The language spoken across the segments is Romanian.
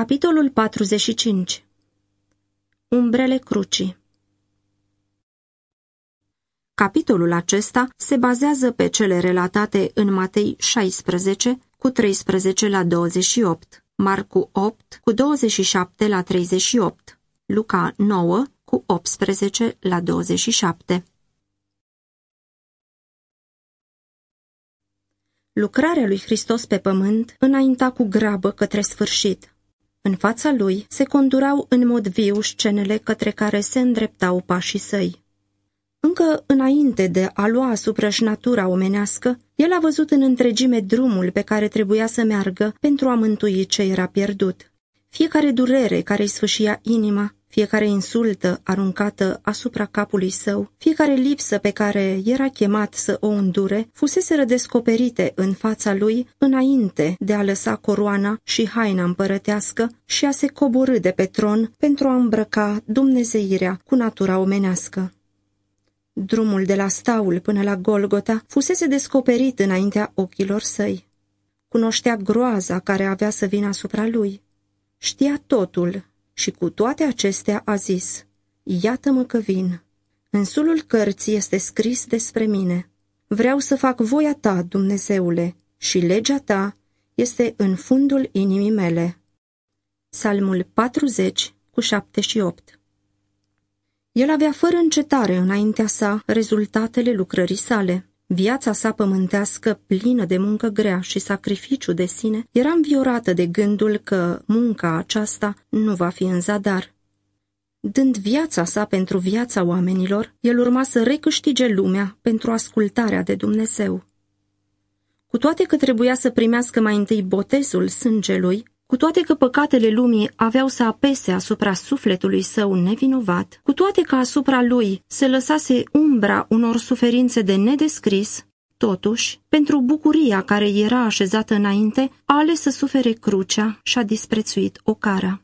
Capitolul 45 Umbrele crucii Capitolul acesta se bazează pe cele relatate în Matei 16, cu 13 la 28, Marcu 8, cu 27 la 38, Luca 9, cu 18 la 27. Lucrarea lui Hristos pe pământ înainta cu grabă către sfârșit. În fața lui se condurau în mod viu scenele către care se îndreptau pașii săi. Încă înainte de a lua asuprași natura omenească, el a văzut în întregime drumul pe care trebuia să meargă pentru a mântui ce era pierdut. Fiecare durere care îi sfâșia inima, fiecare insultă aruncată asupra capului său, fiecare lipsă pe care era chemat să o îndure, fuseseră descoperite în fața lui înainte de a lăsa coroana și haina împărătească și a se coborâ de pe tron pentru a îmbrăca dumnezeirea cu natura omenească. Drumul de la staul până la Golgota fusese descoperit înaintea ochilor săi. Cunoștea groaza care avea să vină asupra lui. Știa totul și cu toate acestea a zis, Iată-mă că vin. În sulul cărții este scris despre mine. Vreau să fac voia ta, Dumnezeule, și legea ta este în fundul inimii mele. Salmul 40 cu 7 și 8 El avea fără încetare înaintea sa rezultatele lucrării sale. Viața sa pământească, plină de muncă grea și sacrificiu de sine, era înviorată de gândul că munca aceasta nu va fi în zadar. Dând viața sa pentru viața oamenilor, el urma să recâștige lumea pentru ascultarea de Dumnezeu. Cu toate că trebuia să primească mai întâi botezul sângelui, cu toate că păcatele lumii aveau să apese asupra sufletului său nevinovat, cu toate că asupra lui se lăsase umbra unor suferințe de nedescris, totuși, pentru bucuria care era așezată înainte, a ales să sufere crucea și a disprețuit ocara.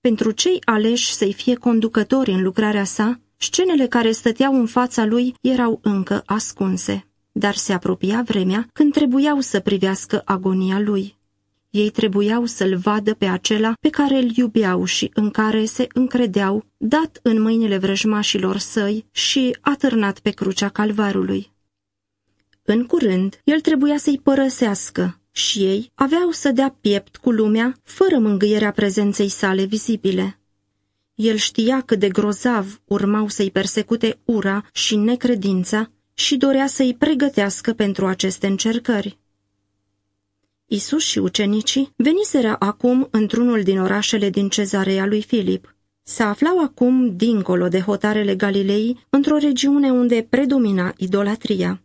Pentru cei aleși să-i fie conducători în lucrarea sa, scenele care stăteau în fața lui erau încă ascunse, dar se apropia vremea când trebuiau să privească agonia lui. Ei trebuiau să-l vadă pe acela pe care îl iubeau și în care se încredeau, dat în mâinile vrăjmașilor săi și atârnat pe crucea calvarului. În curând, el trebuia să-i părăsească și ei aveau să dea piept cu lumea fără mângâierea prezenței sale vizibile. El știa cât de grozav urmau să-i persecute ura și necredința și dorea să-i pregătească pentru aceste încercări. Isus și ucenicii veniseră acum într-unul din orașele din cezarea lui Filip. Se aflau acum dincolo de hotarele Galilei, într-o regiune unde predomina idolatria.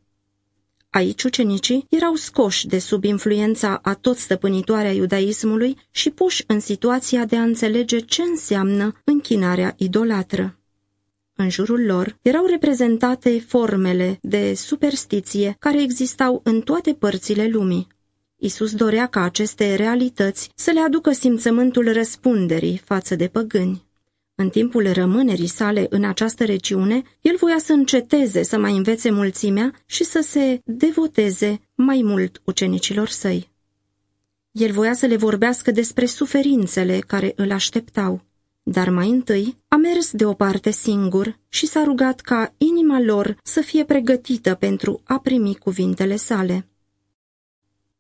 Aici ucenicii erau scoși de sub influența a tot stăpânitoarea iudaismului și puși în situația de a înțelege ce înseamnă închinarea idolatră. În jurul lor erau reprezentate formele de superstiție care existau în toate părțile lumii. Isus dorea ca aceste realități să le aducă simțământul răspunderii față de păgâni. În timpul rămânerii sale în această regiune, el voia să înceteze să mai învețe mulțimea și să se devoteze mai mult ucenicilor săi. El voia să le vorbească despre suferințele care îl așteptau, dar mai întâi a mers deoparte singur și s-a rugat ca inima lor să fie pregătită pentru a primi cuvintele sale.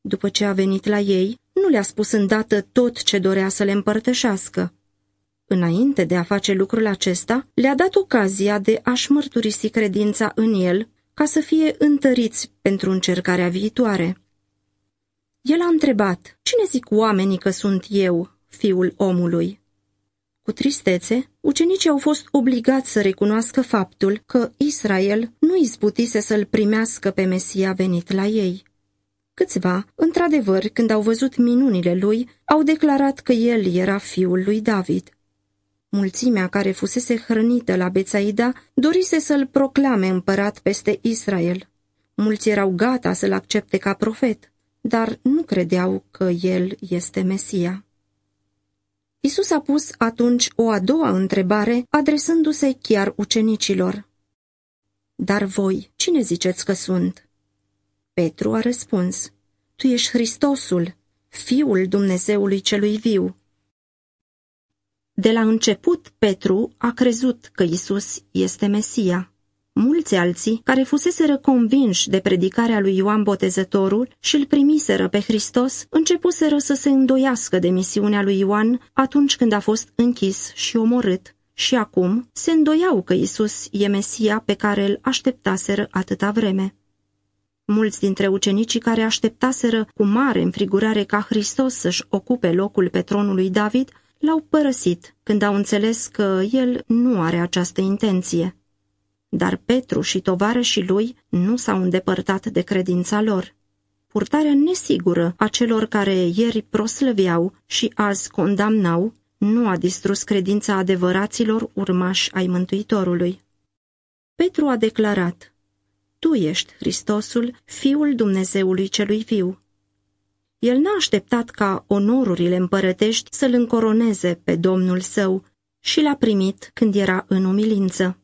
După ce a venit la ei, nu le-a spus îndată tot ce dorea să le împărtășească. Înainte de a face lucrul acesta, le-a dat ocazia de a-și mărturisi credința în el, ca să fie întăriți pentru încercarea viitoare. El a întrebat, cine zic oamenii că sunt eu, fiul omului? Cu tristețe, ucenicii au fost obligați să recunoască faptul că Israel nu izbutise să-l primească pe Mesia venit la ei. Câțiva, într-adevăr, când au văzut minunile lui, au declarat că el era fiul lui David. Mulțimea care fusese hrănită la Bețaida dorise să-l proclame împărat peste Israel. Mulți erau gata să-l accepte ca profet, dar nu credeau că el este Mesia. Isus a pus atunci o a doua întrebare, adresându-se chiar ucenicilor. Dar voi, cine ziceți că sunt? Petru a răspuns, Tu ești Hristosul, Fiul Dumnezeului celui viu. De la început, Petru a crezut că Isus este Mesia. Mulți alții, care fuseseră convinși de predicarea lui Ioan Botezătorul și îl primiseră pe Hristos, începuseră să se îndoiască de misiunea lui Ioan atunci când a fost închis și omorât. Și acum se îndoiau că Isus e Mesia pe care îl așteptaseră atâta vreme. Mulți dintre ucenicii care așteptaseră cu mare înfrigurare ca Hristos să-și ocupe locul pe tronul lui David, l-au părăsit când au înțeles că el nu are această intenție. Dar Petru și tovarășii lui nu s-au îndepărtat de credința lor. Purtarea nesigură a celor care ieri proslăveau și azi condamnau nu a distrus credința adevăraților urmași ai Mântuitorului. Petru a declarat, Tu ești Hristosul, Fiul Dumnezeului celui viu. El n-a așteptat ca onorurile împărătești să-l încoroneze pe Domnul său și l-a primit când era în umilință.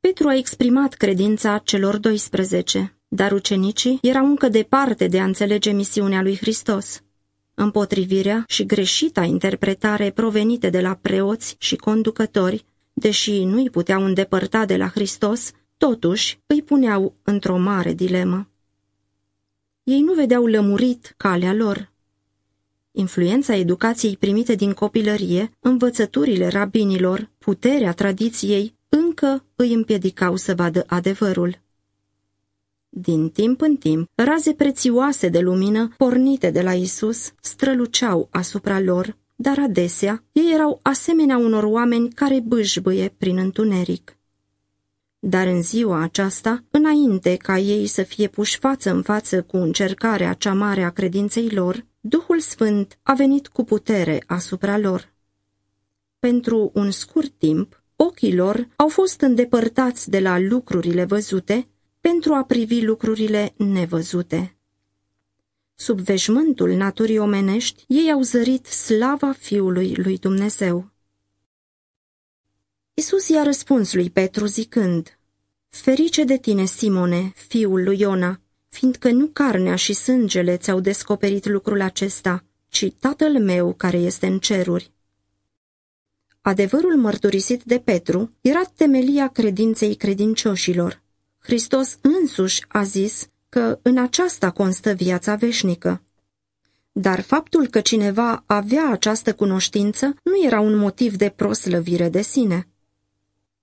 Petru a exprimat credința celor 12, dar ucenicii erau încă departe de a înțelege misiunea lui Hristos. Împotrivirea și greșita interpretare provenite de la preoți și conducători, deși nu îi puteau îndepărta de la Hristos, totuși îi puneau într-o mare dilemă. Ei nu vedeau lămurit calea lor. Influența educației primite din copilărie, învățăturile rabinilor, puterea tradiției, încă îi împiedicau să vadă adevărul. Din timp în timp, raze prețioase de lumină, pornite de la Isus, străluceau asupra lor, dar adesea ei erau asemenea unor oameni care bâșbâie prin întuneric. Dar în ziua aceasta, înainte ca ei să fie puși față în față cu încercarea cea mare a credinței lor, Duhul Sfânt a venit cu putere asupra lor. Pentru un scurt timp, ochii lor au fost îndepărtați de la lucrurile văzute pentru a privi lucrurile nevăzute. Sub veșmântul naturii omenești, ei au zărit slava Fiului lui Dumnezeu. Isus i-a răspuns lui Petru zicând, Ferice de tine, Simone, fiul lui Iona, fiindcă nu carnea și sângele ți-au descoperit lucrul acesta, ci tatăl meu care este în ceruri. Adevărul mărturisit de Petru era temelia credinței credincioșilor. Hristos însuși a zis că în aceasta constă viața veșnică. Dar faptul că cineva avea această cunoștință nu era un motiv de proslăvire de sine.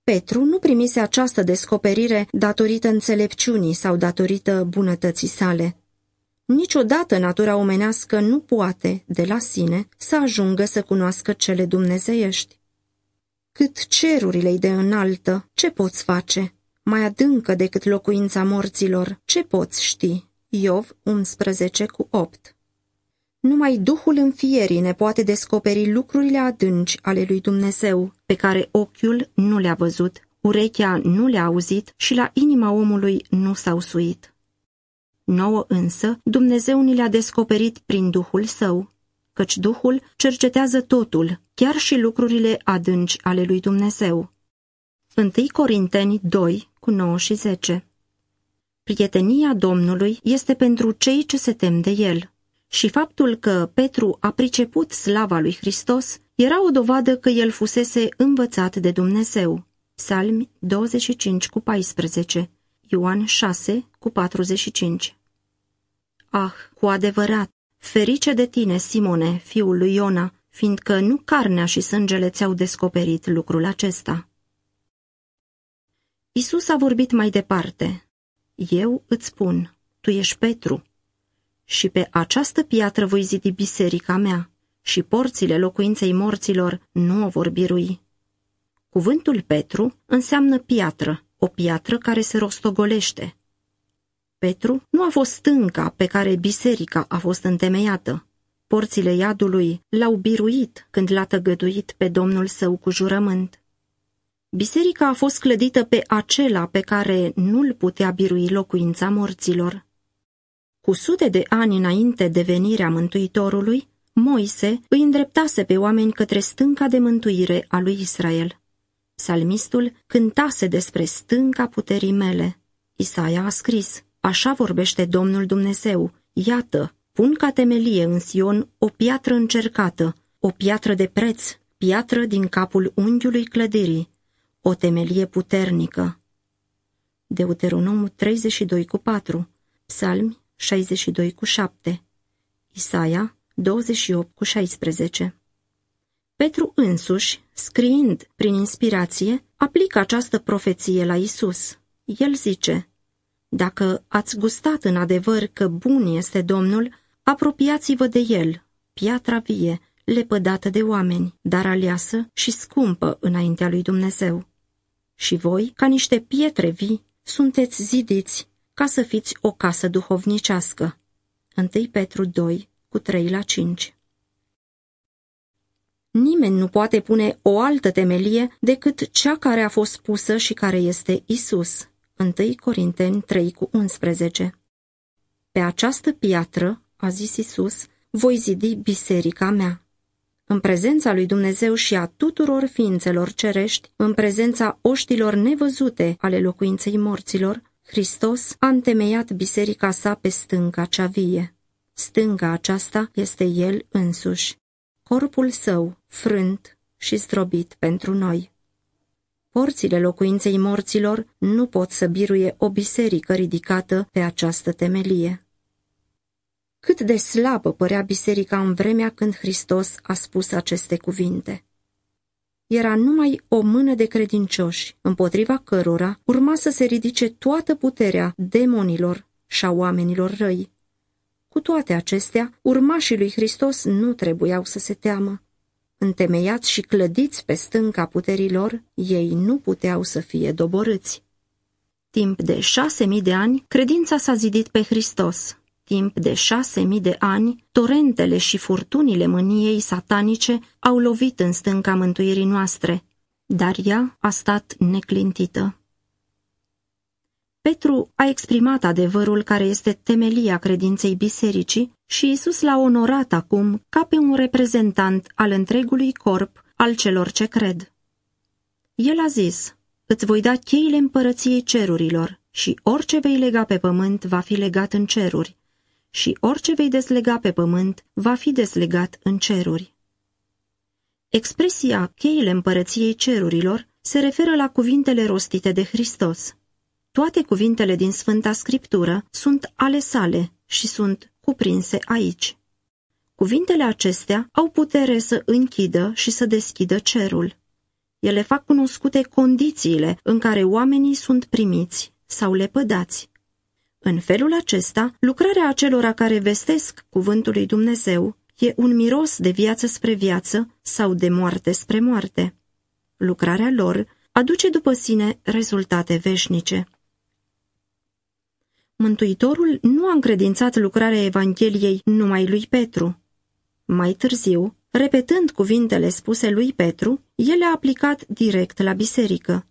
Petru nu primise această descoperire datorită înțelepciunii sau datorită bunătății sale. Niciodată natura omenească nu poate, de la sine, să ajungă să cunoască cele dumnezeiești. Cât cerurile de înaltă, ce poți face? Mai adâncă decât locuința morților, ce poți ști? Iov 11 cu 8 numai Duhul înfierii ne poate descoperi lucrurile adânci ale lui Dumnezeu, pe care ochiul nu le-a văzut, urechea nu le-a auzit și la inima omului nu s-au suit. Nouă însă, Dumnezeu ni le-a descoperit prin Duhul Său, căci Duhul cercetează totul, chiar și lucrurile adânci ale lui Dumnezeu. 1 Corinteni 2, cu 9 și 10 Prietenia Domnului este pentru cei ce se tem de El și faptul că Petru a priceput slava lui Hristos era o dovadă că el fusese învățat de Dumnezeu. Salmi 25 cu 14, Ioan 6 cu 45 Ah, cu adevărat, ferice de tine, Simone, fiul lui Iona, fiindcă nu carnea și sângele ți-au descoperit lucrul acesta. Isus a vorbit mai departe. Eu îți spun, tu ești Petru, și pe această piatră voi zidi biserica mea și porțile locuinței morților nu o vor birui. Cuvântul Petru înseamnă piatră, o piatră care se rostogolește. Petru nu a fost stânca pe care biserica a fost întemeiată. Porțile iadului l-au biruit când l-a tăgăduit pe domnul său cu jurământ. Biserica a fost clădită pe acela pe care nu-l putea birui locuința morților. Cu sute de ani înainte de venirea Mântuitorului, Moise îi îndreptase pe oameni către stânca de mântuire a lui Israel. Salmistul cântase despre stânca puterii mele. Isaia a scris, așa vorbește Domnul Dumnezeu, iată, Pun ca temelie în Sion o piatră încercată, o piatră de preț, piatră din capul unghiului clădirii, o temelie puternică. Deuteronomul 32 cu 4, Psalmi 62 cu 7, Isaia 28 cu 16. Petru însuși, scriind prin inspirație, aplică această profeție la Isus. El zice, Dacă ați gustat în adevăr că bun este Domnul, apropiați-vă de El, piatra vie, lepădată de oameni, dar aleasă și scumpă înaintea lui Dumnezeu. Și voi, ca niște pietre vii, sunteți zidiți ca să fiți o casă duhovnicească. 1 Petru 2, cu 3 la 5 Nimeni nu poate pune o altă temelie decât cea care a fost pusă și care este Isus. 1 Corinteni 3 cu 11 Pe această piatră, a zis Isus, voi zidi biserica mea. În prezența lui Dumnezeu și a tuturor ființelor cerești, în prezența oștilor nevăzute ale locuinței morților, Hristos a întemeiat biserica sa pe stânca cea vie. Stânga aceasta este El însuși corpul său, frânt și zdrobit pentru noi. Porțile locuinței morților nu pot să biruie o biserică ridicată pe această temelie. Cât de slabă părea biserica în vremea când Hristos a spus aceste cuvinte. Era numai o mână de credincioși, împotriva cărora urma să se ridice toată puterea demonilor și a oamenilor răi. Cu toate acestea, urmașii lui Hristos nu trebuiau să se teamă. Întemeiați și clădiți pe stânca puterilor, ei nu puteau să fie doborâți. Timp de șase mii de ani, credința s-a zidit pe Hristos. Timp de șase mii de ani, torentele și furtunile mâniei satanice au lovit în stânca mântuirii noastre, dar ea a stat neclintită. Petru a exprimat adevărul care este temelia credinței bisericii și Isus l-a onorat acum ca pe un reprezentant al întregului corp al celor ce cred. El a zis, îți voi da cheile împărăției cerurilor și orice vei lega pe pământ va fi legat în ceruri și orice vei deslega pe pământ va fi deslegat în ceruri. Expresia cheile împărăției cerurilor se referă la cuvintele rostite de Hristos. Toate cuvintele din Sfânta Scriptură sunt ale sale și sunt cuprinse aici. Cuvintele acestea au putere să închidă și să deschidă cerul. Ele fac cunoscute condițiile în care oamenii sunt primiți sau lepădați. În felul acesta, lucrarea acelora care vestesc cuvântul lui Dumnezeu e un miros de viață spre viață sau de moarte spre moarte. Lucrarea lor aduce după sine rezultate veșnice. Mântuitorul nu a încredințat lucrarea Evangheliei numai lui Petru. Mai târziu, repetând cuvintele spuse lui Petru, el a aplicat direct la biserică.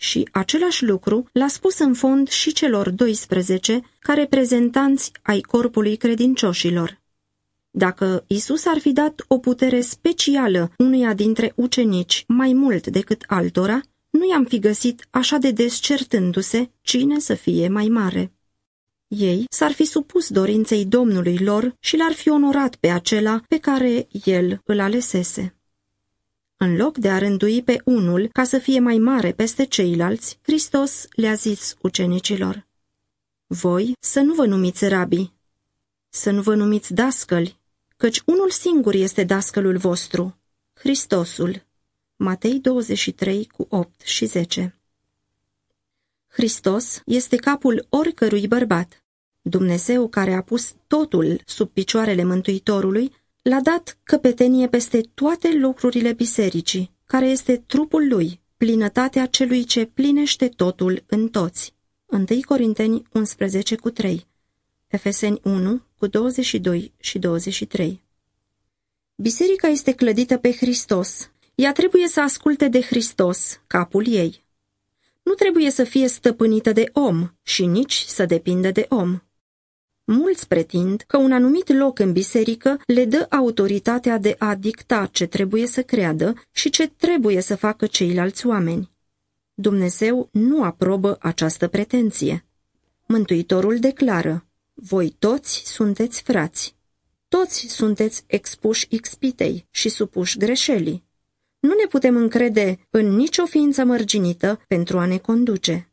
Și același lucru l-a spus în fond și celor 12 ca reprezentanți ai corpului credincioșilor. Dacă Isus ar fi dat o putere specială unuia dintre ucenici mai mult decât altora, nu i-am fi găsit așa de des certându-se cine să fie mai mare. Ei s-ar fi supus dorinței Domnului lor și l-ar fi onorat pe acela pe care el îl alesese. În loc de a rândui pe unul ca să fie mai mare peste ceilalți, Hristos le-a zis ucenicilor, Voi să nu vă numiți rabi, să nu vă numiți dascăli, căci unul singur este dascălul vostru, Hristosul. Matei 23 cu 8 și 10 Hristos este capul oricărui bărbat. Dumnezeu care a pus totul sub picioarele Mântuitorului, l-a dat căpetenie peste toate lucrurile bisericii, care este trupul lui, plinătatea celui ce plinește totul în toți. 1 Corinteni 11 cu 3 Efeseni 1 cu 22 și 23 Biserica este clădită pe Hristos, ea trebuie să asculte de Hristos, capul ei. Nu trebuie să fie stăpânită de om și nici să depindă de om. Mulți pretind că un anumit loc în biserică le dă autoritatea de a dicta ce trebuie să creadă și ce trebuie să facă ceilalți oameni. Dumnezeu nu aprobă această pretenție. Mântuitorul declară, Voi toți sunteți frați. Toți sunteți expuși expitei și supuși greșelii. Nu ne putem încrede în nicio ființă mărginită pentru a ne conduce.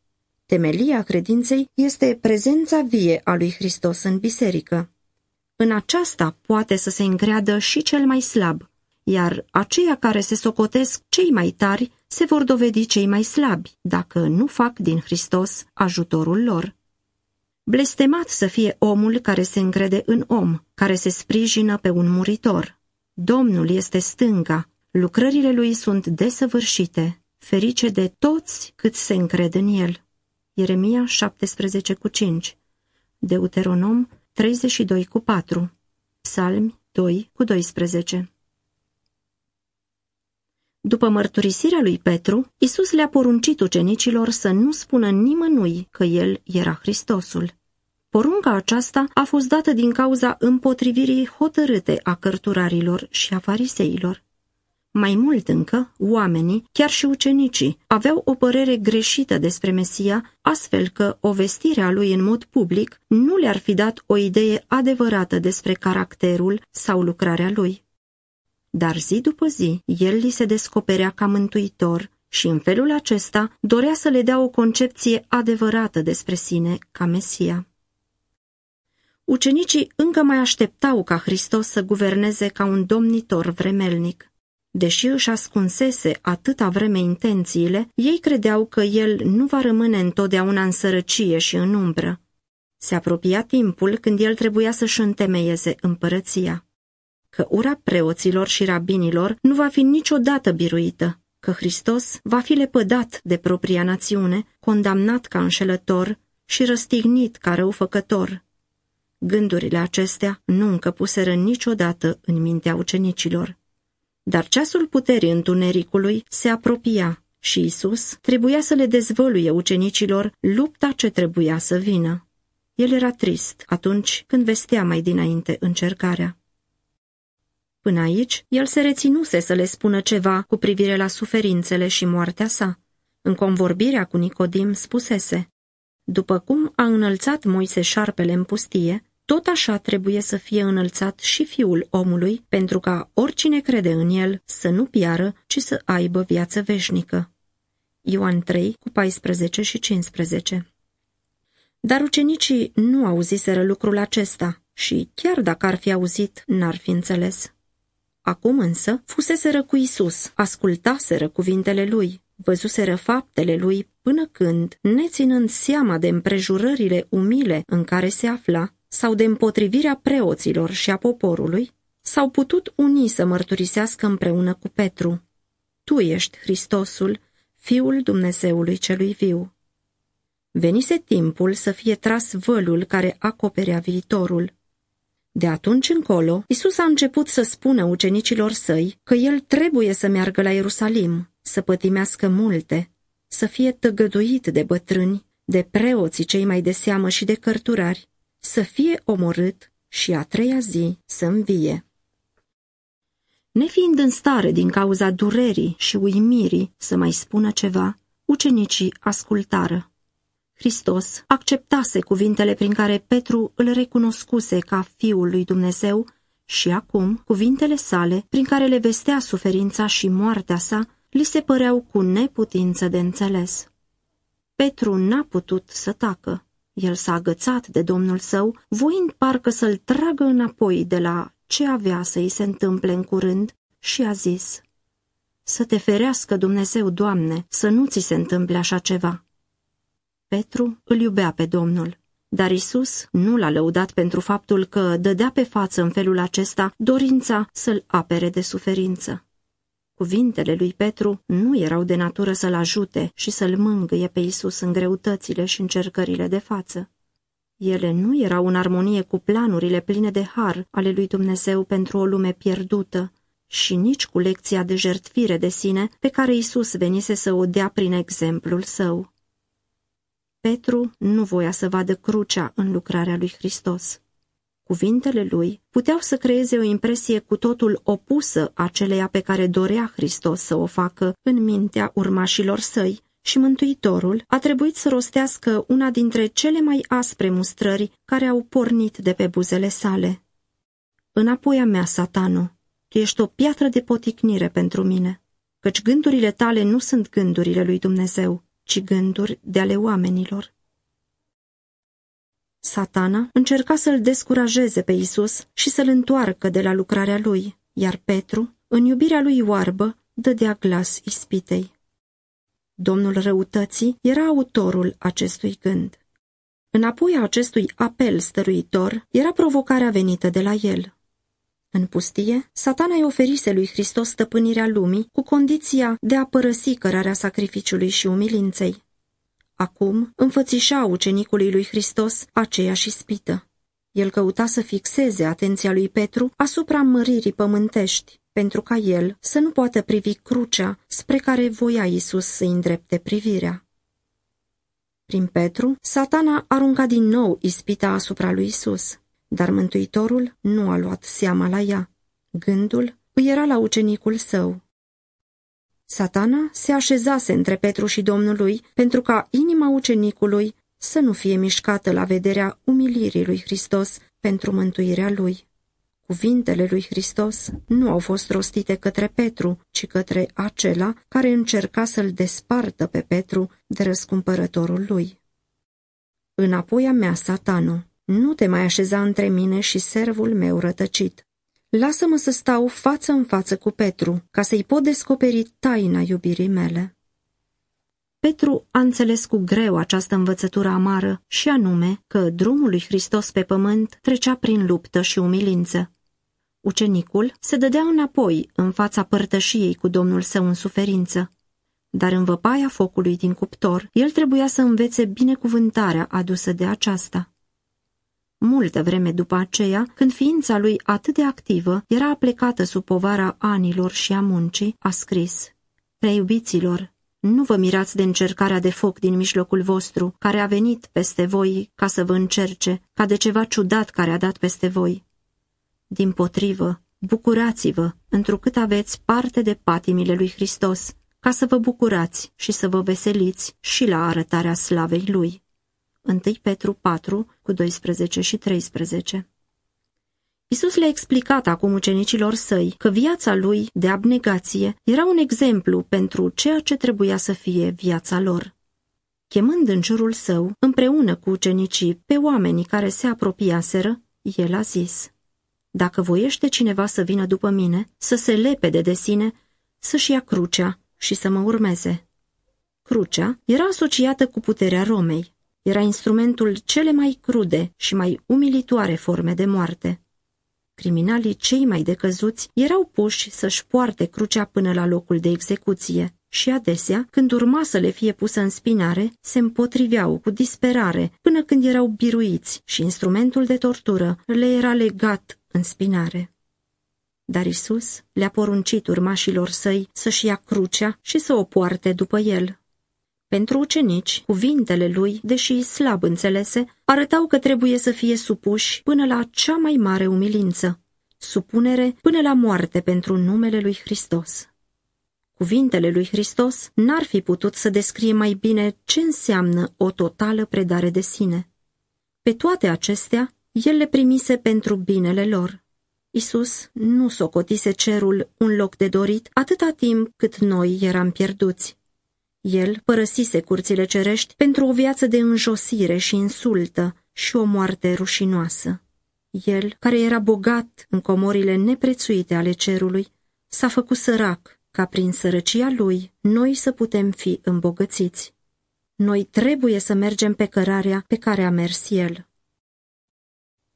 Temelia credinței este prezența vie a lui Hristos în biserică. În aceasta poate să se încreadă și cel mai slab, iar aceia care se socotesc cei mai tari se vor dovedi cei mai slabi, dacă nu fac din Hristos ajutorul lor. Blestemat să fie omul care se încrede în om, care se sprijină pe un muritor. Domnul este stânga, lucrările lui sunt desăvârșite, ferice de toți cât se încred în el. Ieremia 17 cu 5 Deuteronom 32 cu 4 Psalmi 2 cu 12 După mărturisirea lui Petru, Isus le-a poruncit ucenicilor să nu spună nimănui că el era Hristosul. Porunca aceasta a fost dată din cauza împotrivirii hotărâte a cărturarilor și a fariseilor. Mai mult încă, oamenii, chiar și ucenicii, aveau o părere greșită despre Mesia, astfel că o vestire a lui în mod public nu le-ar fi dat o idee adevărată despre caracterul sau lucrarea lui. Dar zi după zi, el li se descoperea ca mântuitor și în felul acesta dorea să le dea o concepție adevărată despre sine ca Mesia. Ucenicii încă mai așteptau ca Hristos să guverneze ca un domnitor vremelnic. Deși își ascunsese atâta vreme intențiile, ei credeau că el nu va rămâne întotdeauna în sărăcie și în umbră. Se apropia timpul când el trebuia să-și întemeieze împărăția. Că ura preoților și rabinilor nu va fi niciodată biruită, că Hristos va fi lepădat de propria națiune, condamnat ca înșelător și răstignit ca răufăcător. Gândurile acestea nu încăpuseră niciodată în mintea ucenicilor. Dar ceasul puterii întunericului se apropia și Isus trebuia să le dezvăluie ucenicilor lupta ce trebuia să vină. El era trist atunci când vestea mai dinainte încercarea. Până aici, el se reținuse să le spună ceva cu privire la suferințele și moartea sa. În convorbirea cu Nicodim spusese, După cum a înălțat Moise șarpele în pustie, tot așa trebuie să fie înălțat și fiul omului, pentru ca oricine crede în el să nu piară, ci să aibă viață veșnică. Ioan 3, cu 14 și 15 Dar ucenicii nu auziseră lucrul acesta și, chiar dacă ar fi auzit, n-ar fi înțeles. Acum însă fuseseră cu Isus, ascultaseră cuvintele lui, văzuseră faptele lui până când, neținând seama de împrejurările umile în care se afla, sau de împotrivirea preoților și a poporului, s-au putut uni să mărturisească împreună cu Petru. Tu ești Hristosul, Fiul Dumnezeului celui viu. Venise timpul să fie tras vălul care acoperea viitorul. De atunci încolo, Isus a început să spună ucenicilor săi că el trebuie să meargă la Ierusalim, să pătimească multe, să fie tăgăduit de bătrâni, de preoții cei mai de seamă și de cărturari, să fie omorât și a treia zi să învie. Nefiind în stare din cauza durerii și uimirii să mai spună ceva, ucenicii ascultară. Hristos acceptase cuvintele prin care Petru îl recunoscuse ca Fiul lui Dumnezeu și acum cuvintele sale, prin care le vestea suferința și moartea sa, li se păreau cu neputință de înțeles. Petru n-a putut să tacă. El s-a agățat de domnul său, voind parcă să-l tragă înapoi de la ce avea să îi se întâmple în curând și a zis, Să te ferească Dumnezeu, Doamne, să nu ți se întâmple așa ceva. Petru îl iubea pe Domnul, dar Isus nu l-a lăudat pentru faptul că dădea pe față în felul acesta dorința să-l apere de suferință. Cuvintele lui Petru nu erau de natură să-l ajute și să-l mângâie pe Isus în greutățile și încercările de față. Ele nu erau în armonie cu planurile pline de har ale lui Dumnezeu pentru o lume pierdută și nici cu lecția de jertfire de sine pe care Isus venise să o dea prin exemplul său. Petru nu voia să vadă crucea în lucrarea lui Hristos. Cuvintele lui puteau să creeze o impresie cu totul opusă aceleia pe care dorea Hristos să o facă în mintea urmașilor săi și Mântuitorul a trebuit să rostească una dintre cele mai aspre mustrări care au pornit de pe buzele sale. Înapoi a mea, satano, tu ești o piatră de poticnire pentru mine, căci gândurile tale nu sunt gândurile lui Dumnezeu, ci gânduri de ale oamenilor. Satana încerca să-l descurajeze pe Isus și să-l întoarcă de la lucrarea lui, iar Petru, în iubirea lui oarbă, dădea glas ispitei. Domnul răutății era autorul acestui gând. Înapoi a acestui apel stăruitor era provocarea venită de la el. În pustie, satana îi oferise lui Hristos stăpânirea lumii cu condiția de a părăsi cărarea sacrificiului și umilinței. Acum înfățișa ucenicului lui Hristos aceeași spită. El căuta să fixeze atenția lui Petru asupra măririi pământești, pentru ca el să nu poată privi crucea spre care voia Isus să îndrepte privirea. Prin Petru, satana arunca din nou ispita asupra lui Isus, dar Mântuitorul nu a luat seama la ea. Gândul îi era la ucenicul său. Satana se așezase între Petru și Domnului pentru ca inima ucenicului să nu fie mișcată la vederea umilirii lui Hristos pentru mântuirea lui. Cuvintele lui Hristos nu au fost rostite către Petru, ci către acela care încerca să-l despartă pe Petru de răscumpărătorul lui. Înapoi a mea, satano, nu te mai așeza între mine și servul meu rătăcit. Lasă-mă să stau față în față cu Petru, ca să-i pot descoperi taina iubirii mele. Petru a înțeles cu greu această învățătură amară și anume că drumul lui Hristos pe pământ trecea prin luptă și umilință. Ucenicul se dădea înapoi în fața părtășiei cu domnul său în suferință. Dar în văpaia focului din cuptor, el trebuia să învețe binecuvântarea adusă de aceasta. Multă vreme după aceea, când ființa lui atât de activă era aplecată sub povara anilor și a muncii, a scris Preiubiților, nu vă mirați de încercarea de foc din mijlocul vostru, care a venit peste voi ca să vă încerce, ca de ceva ciudat care a dat peste voi. Din potrivă, bucurați-vă, întrucât aveți parte de patimile lui Hristos, ca să vă bucurați și să vă veseliți și la arătarea slavei lui. 1 Petru 4, cu 12 și 13 Isus le-a explicat acum ucenicilor săi că viața lui de abnegație era un exemplu pentru ceea ce trebuia să fie viața lor. Chemând în jurul său, împreună cu ucenicii, pe oamenii care se apropiaseră, el a zis, Dacă voiește cineva să vină după mine, să se lepede de sine, să-și ia crucea și să mă urmeze. Crucea era asociată cu puterea Romei, era instrumentul cele mai crude și mai umilitoare forme de moarte. Criminalii cei mai decăzuți erau puși să-și poarte crucea până la locul de execuție și adesea, când urma să le fie pusă în spinare, se împotriveau cu disperare până când erau biruiți și instrumentul de tortură le era legat în spinare. Dar Isus le-a poruncit urmașilor săi să-și ia crucea și să o poarte după el. Pentru ucenici, cuvintele lui, deși slab înțelese, arătau că trebuie să fie supuși până la cea mai mare umilință, supunere până la moarte pentru numele lui Hristos. Cuvintele lui Hristos n-ar fi putut să descrie mai bine ce înseamnă o totală predare de sine. Pe toate acestea, el le primise pentru binele lor. Isus nu socotise cerul un loc de dorit atâta timp cât noi eram pierduți. El părăsise curțile cerești pentru o viață de înjosire și insultă și o moarte rușinoasă. El, care era bogat în comorile neprețuite ale cerului, s-a făcut sărac ca prin sărăcia lui noi să putem fi îmbogățiți. Noi trebuie să mergem pe cărarea pe care a mers el.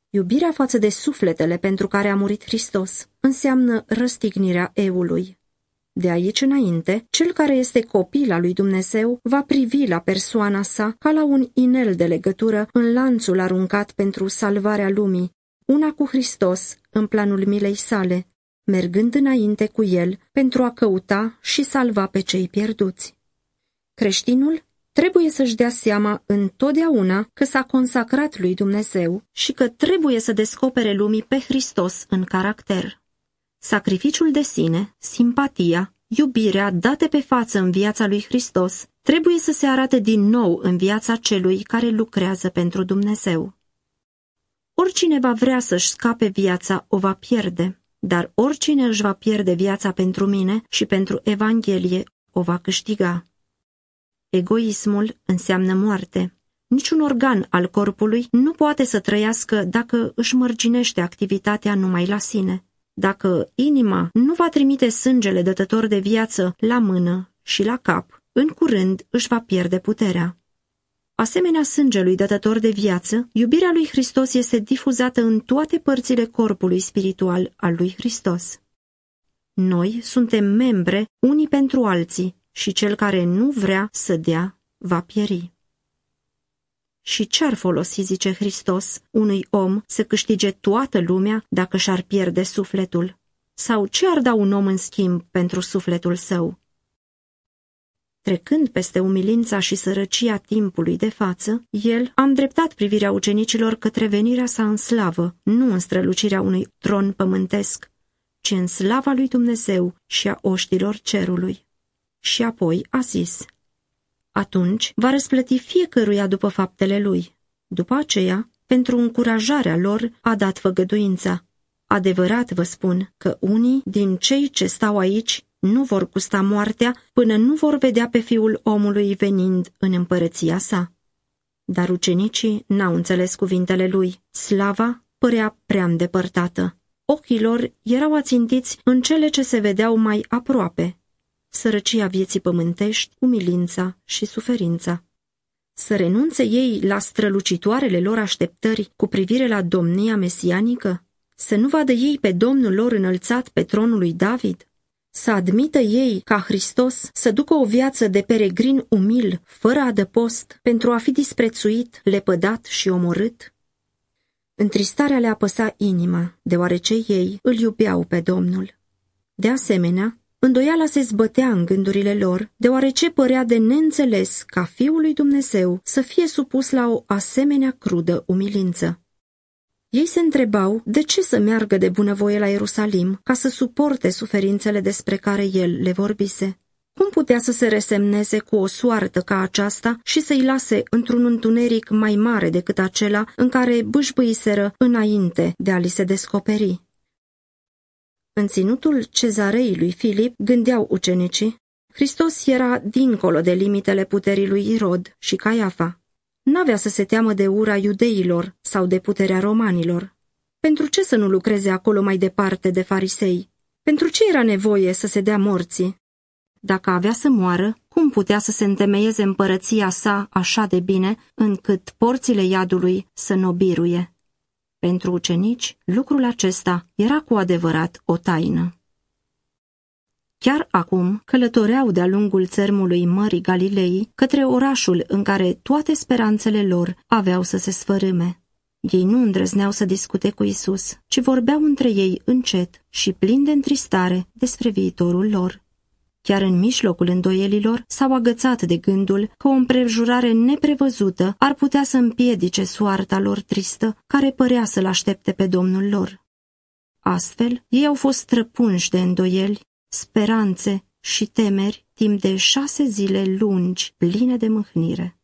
Iubirea față de sufletele pentru care a murit Hristos înseamnă răstignirea eului, de aici înainte, cel care este copil al lui Dumnezeu va privi la persoana sa ca la un inel de legătură în lanțul aruncat pentru salvarea lumii, una cu Hristos în planul milei sale, mergând înainte cu el pentru a căuta și salva pe cei pierduți. Creștinul trebuie să-și dea seama întotdeauna că s-a consacrat lui Dumnezeu și că trebuie să descopere lumii pe Hristos în caracter. Sacrificiul de sine, simpatia, iubirea date pe față în viața lui Hristos trebuie să se arate din nou în viața celui care lucrează pentru Dumnezeu. Oricine va vrea să-și scape viața o va pierde, dar oricine își va pierde viața pentru mine și pentru Evanghelie o va câștiga. Egoismul înseamnă moarte. Niciun organ al corpului nu poate să trăiască dacă își mărginește activitatea numai la sine. Dacă inima nu va trimite sângele dătător de viață la mână și la cap, în curând își va pierde puterea. Asemenea sângelui dătător de viață, iubirea lui Hristos este difuzată în toate părțile corpului spiritual al lui Hristos. Noi suntem membre unii pentru alții și cel care nu vrea să dea va pieri. Și ce-ar folosi, zice Hristos, unui om să câștige toată lumea dacă și-ar pierde sufletul? Sau ce ar da un om în schimb pentru sufletul său? Trecând peste umilința și sărăcia timpului de față, el a îndreptat privirea ucenicilor către venirea sa în slavă, nu în strălucirea unui tron pământesc, ci în slava lui Dumnezeu și a oștilor cerului. Și apoi a zis, atunci va răsplăti fiecăruia după faptele lui. După aceea, pentru încurajarea lor, a dat făgăduința. Adevărat vă spun că unii din cei ce stau aici nu vor gusta moartea până nu vor vedea pe fiul omului venind în împărăția sa. Dar ucenicii n-au înțeles cuvintele lui. Slava părea prea îndepărtată. Ochii lor erau ațintiți în cele ce se vedeau mai aproape, sărăcia vieții pământești, umilința și suferința. Să renunțe ei la strălucitoarele lor așteptări cu privire la domnia mesianică? Să nu vadă ei pe Domnul lor înălțat pe tronul lui David? Să admită ei ca Hristos să ducă o viață de peregrin umil, fără adăpost, pentru a fi disprețuit, lepădat și omorât? Întristarea le apăsa inima, deoarece ei îl iubeau pe Domnul. De asemenea, Îndoiala se zbătea în gândurile lor, deoarece părea de neînțeles ca Fiul lui Dumnezeu să fie supus la o asemenea crudă umilință. Ei se întrebau de ce să meargă de bunăvoie la Ierusalim ca să suporte suferințele despre care el le vorbise. Cum putea să se resemneze cu o soartă ca aceasta și să-i lase într-un întuneric mai mare decât acela în care bâșbâiseră înainte de a li se descoperi? În ținutul cezarei lui Filip gândeau ucenicii, Hristos era dincolo de limitele puterii lui Irod și Caiafa. N-avea să se teamă de ura iudeilor sau de puterea romanilor. Pentru ce să nu lucreze acolo mai departe de farisei? Pentru ce era nevoie să se dea morții? Dacă avea să moară, cum putea să se întemeieze împărăția sa așa de bine încât porțile iadului să nobiruie? Pentru ucenici, lucrul acesta era cu adevărat o taină. Chiar acum călătoreau de-a lungul țărmului Mării Galilei către orașul în care toate speranțele lor aveau să se sfărâme. Ei nu îndrăzneau să discute cu Isus, ci vorbeau între ei încet și plin de întristare despre viitorul lor. Chiar în mijlocul îndoielilor s-au agățat de gândul că o împrejurare neprevăzută ar putea să împiedice soarta lor tristă, care părea să-l aștepte pe domnul lor. Astfel, ei au fost străpunși de îndoieli, speranțe și temeri timp de șase zile lungi, pline de mâhnire.